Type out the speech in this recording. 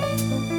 Bye.